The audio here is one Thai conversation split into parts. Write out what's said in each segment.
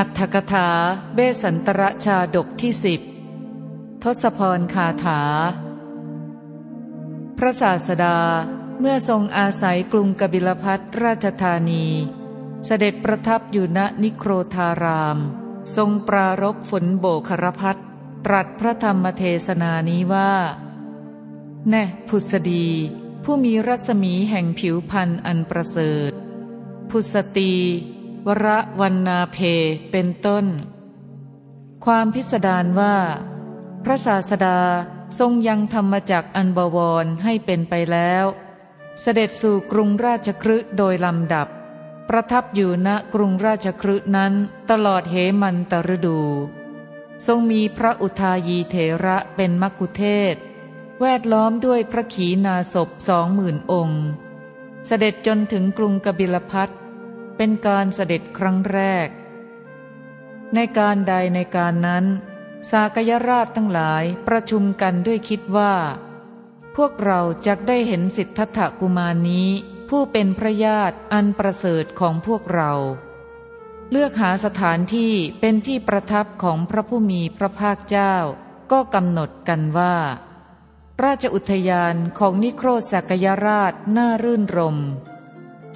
อัตถกถาเบสันตรชาดกที่สิบทศพรคาถา พระศาสดาเมื่อทรงอาศัยกรุงกบิลพัทราชธานี เสด็จประทับอยู่ณนิโครธาราม ทรงปรารบฝนโบครพัทตรัสพระธรรมเทศนานี้ว่า แน่พุสดี ผู้มีรัศมีแห่งผิวพันธ์อันประเสริฐ พุสตี วรวันนาเพเป็นต้น ความพิสดารว่า พระศาสดาทรงยังธรรมจักอันบวรให้เป็นไปแล้ว เสด็จสู่กรุงราชครึโดยลำดับ ประทับอยู่ณกรุงราชครึนั้นตลอดเหมันตรดู ทรงมีพระอุทายีเถระเป็นมักคุเทศ แวดล้อมด้วยพระขีณาศพสองหมื่นองค์ เสด็จจนถึงกรุงกบิลพัท เป็นการเสด็จครั้งแรก ในการใดในการนั้น สากยราชทั้งหลายประชุมกันด้วยคิดว่า พวกเราจะได้เห็นสิทธัตถกุมารนี้ ผู้เป็นพระญาติอันประเสริฐของพวกเรา เลือกหาสถานที่เป็นที่ประทับของพระผู้มีพระภาคเจ้า ก็กำหนดกันว่า ราชอุทยานของนิโครสักยราชน่ารื่นรม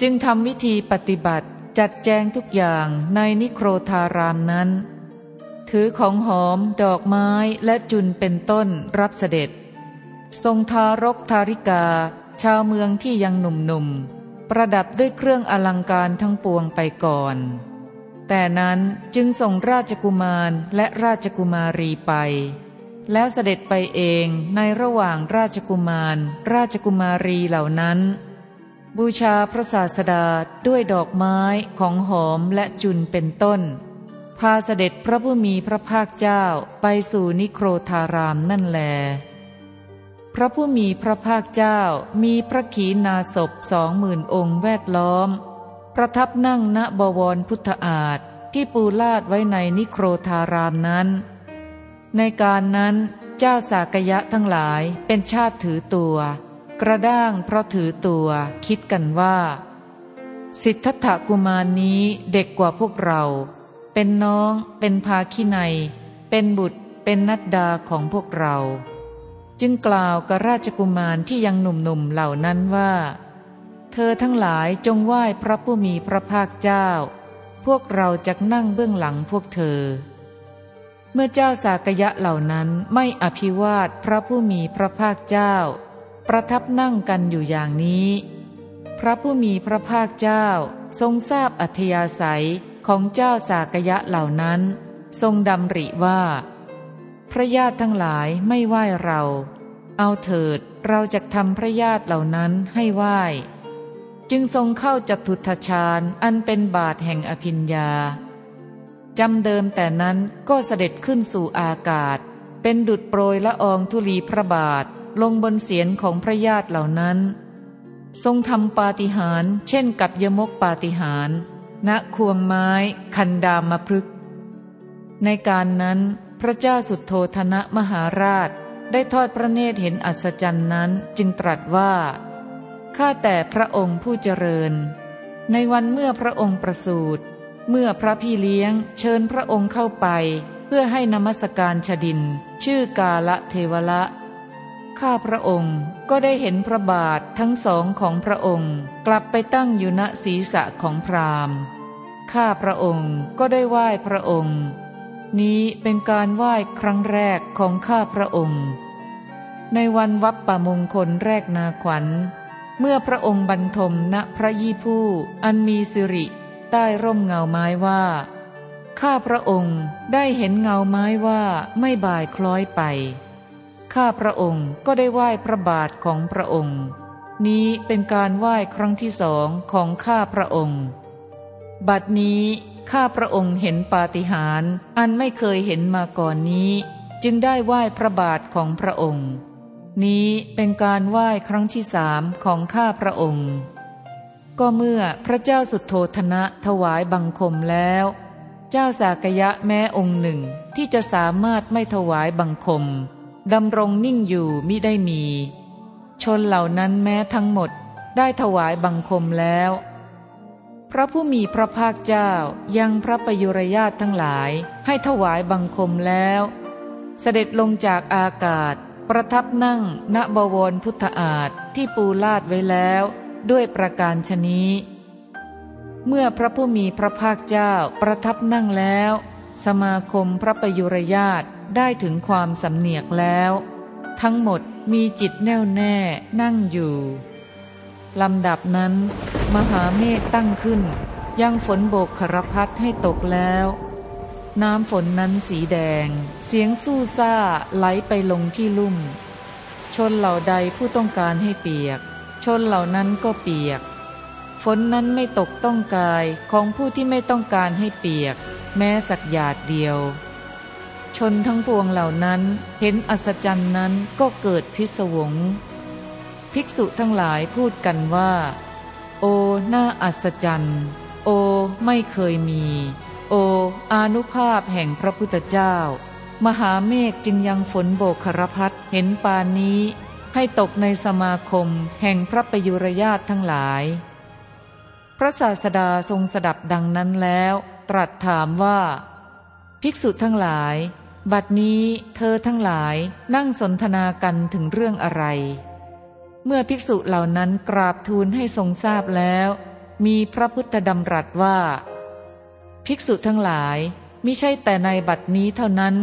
จึงทำวิธีปฏิบัติ จัดแจงทุกอย่างในนิโครธารามนั้น ถือของหอม ดอกไม้และจุนเป็นต้นรับเสด็จ ทรงทารกทาริกา ชาวเมืองที่ยังหนุ่มๆ ประดับด้วยเครื่องอลังการทั้งปวงไปก่อน แต่นั้นจึงส่งราชกุมารและราชกุมารีไป แล้วเสด็จไปเองในระหว่างราชกุมาร ราชกุมารีเหล่านั้น บูชาพระศาสดาด้วยดอกไม้ของหอมและจุนเป็นต้น พาเสด็จพระผู้มีพระภาคเจ้าไปสู่นิโครธารามนั่นแล พระผู้มีพระภาคเจ้ามีพระขีณาสพสองหมื่นองค์แวดล้อม ประทับนั่งณบวรพุทธอาฏที่ปูลาดไว้ในนิโครธารามนั้น ในการนั้นเจ้าสากยะทั้งหลายเป็นชาติถือตัว กระด้างเพราะถือตัวคิดกันว่า สิทธัตถกุมารนี้เด็กกว่าพวกเรา เป็นน้อง เป็นภาคินัย เป็นบุตร เป็นนัดดาของพวกเรา จึงกล่าวกับราชกุมารที่ยังหนุ่มๆเหล่านั้นว่า เธอทั้งหลายจงไหว้พระผู้มีพระภาคเจ้า พวกเราจะนั่งเบื้องหลังพวกเธอเมื่อเจ้าสากยะเหล่านั้นไม่อภิวาทพระผู้มีพระภาคเจ้า ประทับนั่งกันอยู่อย่างนี้ พระผู้มีพระภาคเจ้าทรงทราบอัธยาศัยของเจ้าสากยะเหล่านั้น ทรงดำริว่า พระญาติทั้งหลายไม่ไหว้เรา เอาเถิดเราจะทำพระญาติเหล่านั้นให้ไหว้ จึงทรงเข้าจัตุทชาญอันเป็นบาทแห่งอภิญญาจำเดิมแต่นั้นก็เสด็จขึ้นสู่อากาศ เป็นดุดโปรยละอองธุลีพระบาท ลงบนเสียนของพระญาติเหล่านั้น ทรงทำปาฏิหาริย์เช่นกับยมกปาฏิหาริย์ณควงไม้ คันดามพฤกในการนั้น พระเจ้าสุดโทธนะมหาราชได้ทอดพระเนตรเห็นอัศจรรย์นั้นจึงตรัสว่า ข้าแต่พระองค์ผู้เจริญ ในวันเมื่อพระองค์ประสูติเมื่อพระพี่เลี้ยงเชิญพระองค์เข้าไป เพื่อให้นมัสการชดิน ชื่อกาละเทวละ ข้าพระองค์ก็ได้เห็นพระบาททั้งสองของพระองค์ กลับไปตั้งอยู่ณศีรษะของพราหมณ์ ข้าพระองค์ก็ได้ไหว้พระองค์ นี้เป็นการไหว้ครั้งแรกของข้าพระองค์ ในวันวับปปมงคลแรกนาขวัญ เมื่อพระองค์บรรทมณพระยี่ผู้อันมีสิริใต้ร่มเงาไม้ว่า ข้าพระองค์ได้เห็นเงาไม้ว่าไม่บ่ายคล้อยไป ข้าพระองค์ก็ได้ไหว้พระบาทของพระองค์ นี้เป็นการไหว้ครั้งที่สองของข้าพระองค์ บัดนี้ข้าพระองค์เห็นปาฏิหาริย์อันไม่เคยเห็นมาก่อนนี้ จึงได้ไหว้พระบาทของพระองค์ นี้เป็นการไหว้ครั้งที่สามของข้าพระองค์ ก็เมื่อพระเจ้าสุดโทธนะถวายบังคมแล้ว เจ้าสากยะแม้องค์หนึ่งที่จะสามารถไม่ถวายบังคม ดำรงนิ่งอยู่มิได้มี ชนเหล่านั้นแม้ทั้งหมดได้ถวายบังคมแล้ว พระผู้มีพระภาคเจ้ายังพระประยุรญาตทั้งหลายให้ถวายบังคมแล้ว เสด็จลงจากอากาศ ประทับนั่งณบวรพุทธอาฏที่ปูลาดไว้แล้ว ด้วยประการชนี้ เมื่อพระผู้มีพระภาคเจ้าประทับนั่งแล้ว สมาคมพระประยุรญาต ได้ถึงความสำเนียกแล้ว ทั้งหมดมีจิตแน่วแน่นั่งอยู่ลำดับนั้น มหาเมฆตั้งขึ้น ยังฝนโบกขรพัดให้ตกแล้ว น้ำฝนนั้นสีแดง เสียงสู้ซ่าไหลไปลงที่ลุ่ม ชนเหล่าใดผู้ต้องการให้เปียก ชนเหล่านั้นก็เปียก ฝนนั้นไม่ตกต้องกายของผู้ที่ไม่ต้องการให้เปียก แม้สักหยาดเดียว ชนทั้งปวงเหล่านั้น เห็นอัศจรรย์นั้นก็เกิดพิศวง ภิกษุทั้งหลายพูดกันว่า โอน่าอัศจรรย์ โอไม่เคยมี โออานุภาพแห่งพระพุทธเจ้า มหาเมฆจึงยังฝนโบกครพัดเห็นปานนี้ ให้ตกในสมาคมแห่งพระประยุรญาตทั้งหลาย พระศาสดาทรงสดับดังนั้นแล้ว ตรัสถามว่า ภิกษุทั้งหลาย บัดนี้เธอทั้งหลายนั่งสนทนากันถึงเรื่องอะไร เมื่อภิกษุเหล่านั้นกราบทูลให้ทรงทราบแล้ว มีพระพุทธดำรัสว่า ภิกษุทั้งหลายมิใช่แต่ในบัดนี้เท่านั้น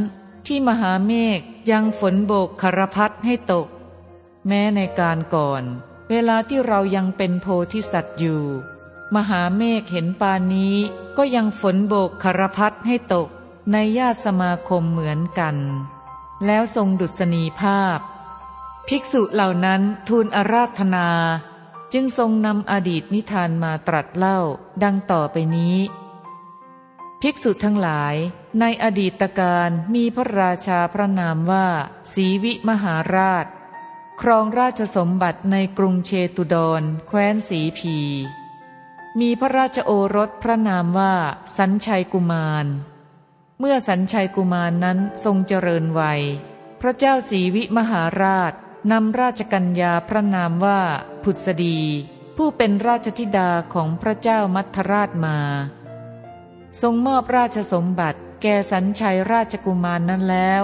ที่มหาเมฆยังฝนโบกคารพัดให้ตก แม้ในการก่อน เวลาที่เรายังเป็นโพธิสัตว์อยู่ มหาเมฆเห็นปานนี้ก็ยังฝนโบกคารพัดให้ตก ในญาติสมาคมเหมือนกัน แล้วทรงดุษณีภาพ ภิกษุเหล่านั้นทูลอาราธนา จึงทรงนำอดีตนิทานมาตรัสเล่าดังต่อไปนี้ ภิกษุทั้งหลาย ในอดีตการมีพระราชาพระนามว่าสีวิมหาราช ครองราชสมบัติในกรุงเชตุดร แคว้นสีพีมีพระราชโอรสพระนามว่าสัญชัยกุมาร เมื่อสัญชัยกุมารนนั้นทรงเจริญวัย พระเจ้าสีวิมหาราชนำราชกัญญาพระนามว่าผุดสดี ผู้เป็นราชธิดาของพระเจ้ามัทราชมา ทรงมอบราชสมบัติแก่สัญชัยราชกุมารนนั้นแล้ว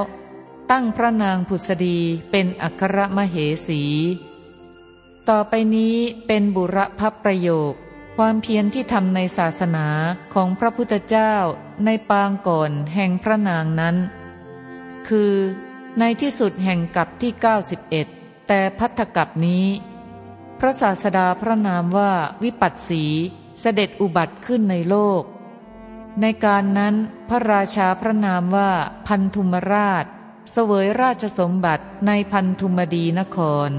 ตั้งพระนางผุดสดีเป็นอัครมเหสี ต่อไปนี้เป็นบุรพประโยค ความเพียรที่ทำในศาสนาของพระพุทธเจ้าในปางก่อนแห่งพระนางนั้น คือในที่สุดแห่งกับที่ 91 แต่พัทธกับนี้ พระศาสดาพระนามว่าวิปัสสีเสด็จอุบัติขึ้นในโลก ในการนั้นพระราชาพระนามว่าพันธุมราช เสวยราชสมบัติในพันธุมดีนคร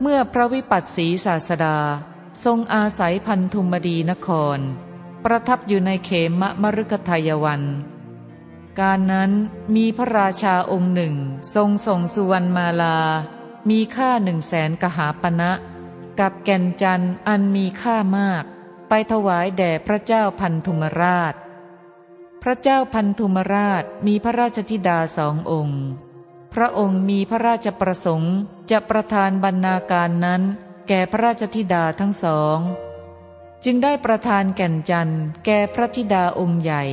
เมื่อพระวิปัสสีศาสดา ทรงอาศัยพันธุมดีนคร ประทับอยู่ในเขมมะรุกทายวัน การนั้นมีพระราชาองค์หนึ่ง ทรงส่งสุวรรณมาลา มีค่าหนึ่งแสนกหาปณะกับแก่นจันอันมีค่ามาก ไปถวายแด่พระเจ้าพันธุมราช พระเจ้าพันธุมราชมีพระราชธิดาสององค์ พระองค์มีพระราชประสงค์จะประทานบรรณาการนั้น แก่พระราชธิดาทั้งสอง จึงได้ประทานแก่นจันแก่พระธิดาองค์ใหญ่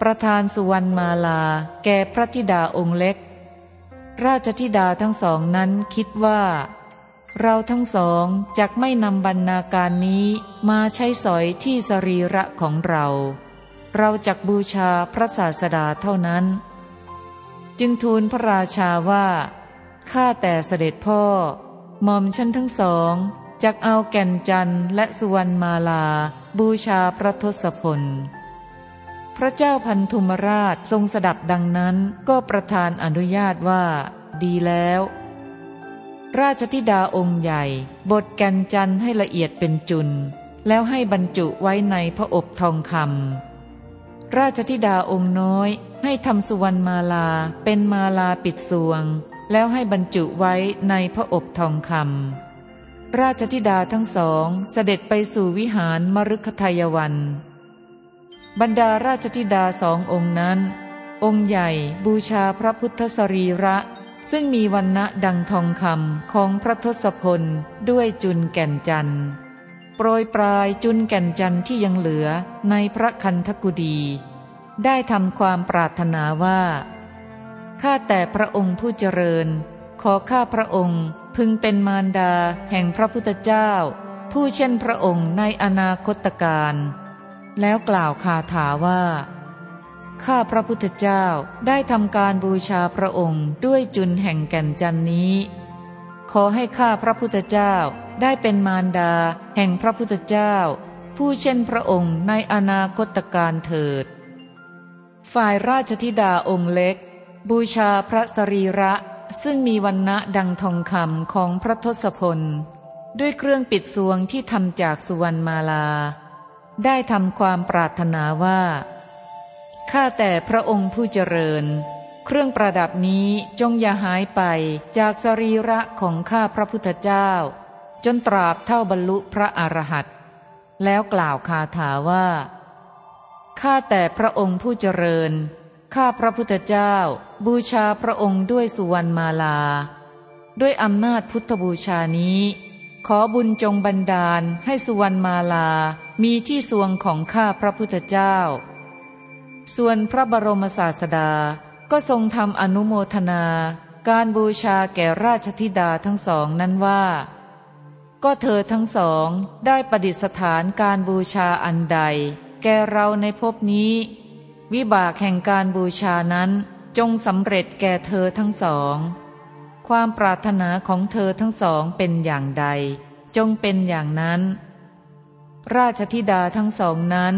ประธานสุวรรณมาลา แก่พระธิดาองค์เล็ก ราชธิดาทั้งสองนั้นคิดว่า เราทั้งสองจะไม่นำบรรณาการนี้มาใช้สอยที่สรีระของเรา เราจักบูชาพระศาสดาเท่านั้น จึงทูลพระราชาว่าข้าแต่เสด็จพ่อ หม่อมฉันทั้งสองจักเอาแก่นจันและสุวรรณมาลา บูชาพระทศพล พระเจ้าพันธุมราชทรงสดับดังนั้นก็ประทานอนุญาตว่า ดีแล้ว ราชธิดาองค์ใหญ่ บทแก่นจันให้ละเอียดเป็นจุน แล้วให้บรรจุไว้ในพระอบทองคำราชธิดาองค์น้อยให้ทำสุวรรณมาลาเป็นมาลาปิดสวง แล้วให้บรรจุไว้ในพระอบทองคำราชธิดาทั้งสองเสด็จไปสู่วิหารมรุคทายวัน บรรดาราชธิดาสององค์นั้น องค์ใหญ่บูชาพระพุทธสรีระ ซึ่งมีวันณะดังทองคำของพระทศพลด้วยจุนแก่นจันทร์โปรยปลายจุนแก่นจันทร์ที่ยังเหลือในพระคันธกุดี ได้ทำความปรารถนาว่า ข้าแต่พระองค์ผู้เจริญ ขอข้าพระองค์พึงเป็นมารดาแห่งพระพุทธเจ้า ผู้เช่นพระองค์ในอนาคตการ แล้วกล่าวคาถาว่า ข้าพระพุทธเจ้าได้ทำการบูชาพระองค์ด้วยจุนแห่งแก่นจันนี้ ขอให้ข้าพระพุทธเจ้าได้เป็นมารดาแห่งพระพุทธเจ้า ผู้เช่นพระองค์ในอนาคตการเถิด ฝ่ายราชธิดาองค์เล็ก บูชาพระสรีระซึ่งมีวันณะดังทองคำของพระทศพล ด้วยเครื่องปิดสวงที่ทำจากสุวรรณมาลา ได้ทำความปรารถนาว่า ข้าแต่พระองค์ผู้เจริญ เครื่องประดับนี้จงอย่าหายไปจากสรีระของข้าพระพุทธเจ้า จนตราบเท่าบรรลุพระอรหันต์แล้วกล่าวคาถาว่า ข้าแต่พระองค์ผู้เจริญ ข้าพระพุทธเจ้า บูชาพระองค์ด้วยสุวรรณมาลา ด้วยอำนาจพุทธบูชานี้ ขอบุญจงบันดาลให้สุวรรณมาลา มีที่สวงของข้าพระพุทธเจ้า ส่วนพระบรมศาสดาก็ทรงทำอนุโมทนา การบูชาแก่ราชธิดาทั้งสองนั้นว่า ก็เธอทั้งสองได้ประดิษฐานการบูชาอันใด แก่เราในภพนี้ วิบากแห่งการบูชานั้นจงสำเร็จแก่เธอทั้งสอง ความปรารถนาของเธอทั้งสองเป็นอย่างใด จงเป็นอย่างนั้น ราชธิดาทั้งสองนั้น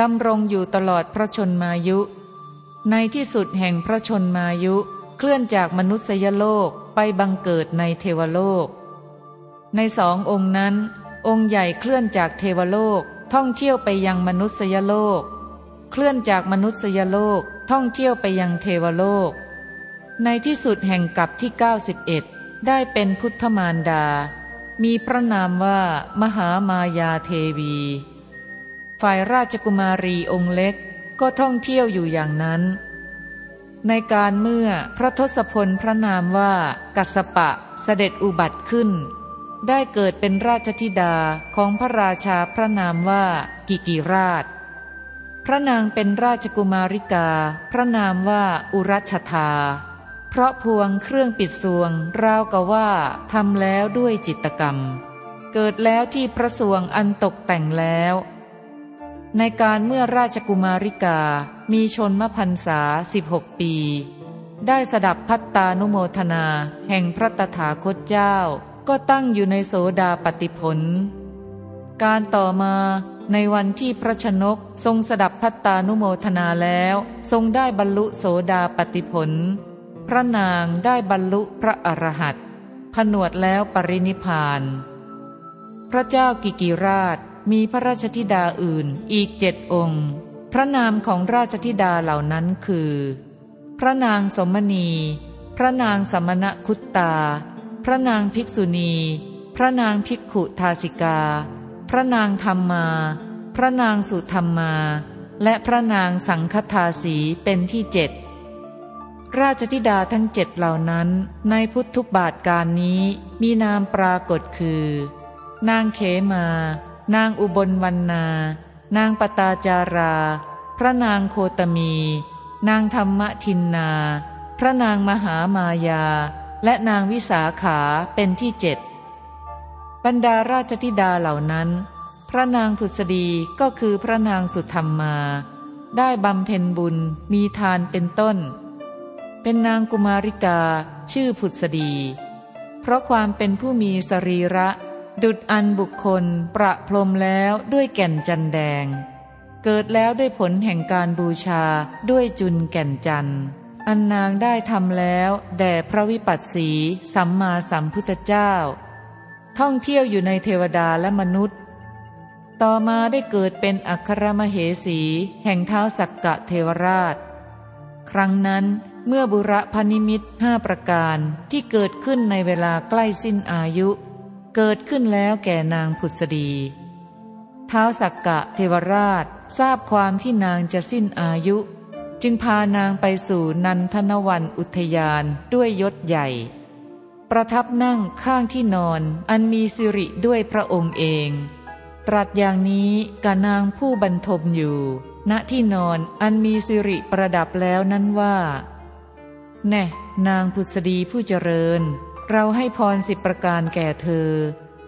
ดำรงอยู่ตลอดพระชนมายุ ในที่สุดแห่งพระชนมายุเคลื่อนจากมนุษยโลกไปบังเกิดในเทวโลก ในสององค์นั้น องค์ใหญ่เคลื่อนจากเทวโลกท่องเที่ยวไปยังมนุษยโลก เคลื่อนจากมนุษยโลกท่องเที่ยวไปยังเทวโลก ในที่สุดแห่งกับที่ 91 ได้เป็นพุทธมารดา มีพระนามว่า มหามายาเทวี ฝ่ายราชกุมารีองค์เล็กก็ท่องเที่ยวอยู่อย่างนั้น ในการเมื่อพระทศพลพระนามว่า กัสปะเสด็จอุบัติขึ้น ได้เกิดเป็นราชธิดาของพระราชาพระนามว่ากิกิราช พระนางเป็นราชกุมาริกา พระนามว่าอุรัชธา เพราะพวงเครื่องปิดสวงราวกับว่าทำแล้วด้วยจิตกรรม เกิดแล้วที่พระสวงอันตกแต่งแล้ว ในการเมื่อราชกุมาริกามีชนมพันษาสิบหกปี ได้สดับพัตตานุโมทนา แห่งพระตถาคตเจ้า ก็ตั้งอยู่ในโสดาปติผล การต่อมา ในวันที่พระชนกทรงสดับพัตตานุโมทนาแล้ว ทรงได้บรรลุโสดาปติผล พระนางได้บรรลุพระอรหัตผนวดแล้วปรินิพาน พระเจ้ากิกิราชมีพระราชธิดาอื่นอีกเจ็ดองค์ พระนามของราชธิดาเหล่านั้นคือ พระนางสมณี พระนางสมณคุตตา พระนางภิกษุณี พระนางภิกขุทาสิกา พระนางธรรมมา พระนางสุธรรมมา และพระนางสังคทาสีเป็นที่เจ็ดราชธิดาทั้งเจ็ดเหล่านั้น ในพุทธุบาทการนี้มีนามปรากฏคือ นางเขมา นางอุบลวันนานางปตาจารา พระนางโคตมี นางธรรมทินนา พระนางมหามายา และนางวิสาขาเป็นที่เจ็ด บรรดาราชธิดาเหล่านั้น พระนางผุษดีก็คือพระนางสุธรรมมา ได้บำเพ็ญบุญมีทานเป็นต้น เป็นนางกุมาริกาชื่อผุษดี เพราะความเป็นผู้มีสรีระ ดุดอันบุคคลประพรมแล้วด้วยแก่นจันแดง เกิดแล้วด้วยผลแห่งการบูชาด้วยจุนแก่นจันอันนางได้ทำแล้ว แด่พระวิปัสสี สัมมาสัมพุทธเจ้า ท่องเที่ยวอยู่ในเทวดาและมนุษย์ ต่อมาได้เกิดเป็นอัครมเหสี แห่งเท้าสักกะเทวราช ครั้งนั้นเมื่อบุรพนิมิตห้าประการที่เกิดขึ้นในเวลาใกล้สิ้นอายุ เกิดขึ้นแล้วแก่นางผุษดีเท้าสักกะเทวราชทราบความที่นางจะสิ้นอายุ จึงพานางไปสู่นันทนวันอุทยานด้วยยศใหญ่ ประทับนั่งข้างที่นอนอันมีสิริด้วยพระองค์เอง ตรัสอย่างนี้กับนางผู้บรรทมอยู่ ณที่นอนอันมีสิริประดับแล้วนั้นว่า แน่ นางพุทธดีผู้เจริญ เราให้พรสิบประการแก่เธอ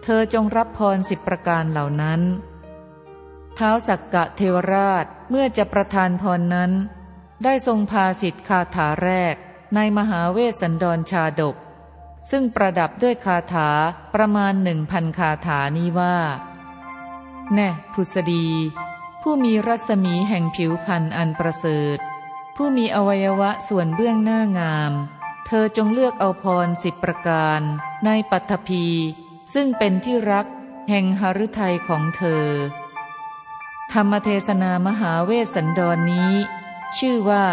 เธอจงรับพรสิบประการเหล่านั้นเท้าสักกะเทวราชเมื่อจะประทานพรนั้น ได้ทรงพาสิทธิคาถาแรกในมหาเวสสันดรชาดก ซึ่งประดับด้วยคาถาประมาณหนึ่งพันคาถานี้ว่า แน่พุทธดี ผู้มีรัศมีแห่งผิวพันธ์อันประเสริฐ ผู้มีอวัยวะส่วนเบื้องหน้างาม เธอจงเลือกเอาพรสิบประการ ในปัทภีซึ่งเป็นที่รักแห่งหฤทัยของเธอ ธรรมเทศนามหาเวสสันดรนนี้ ชื่อว่า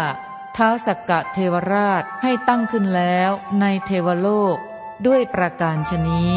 ท้าสักกะเทวราชให้ตั้งขึ้นแล้วในเทวโลกด้วยประการชนี้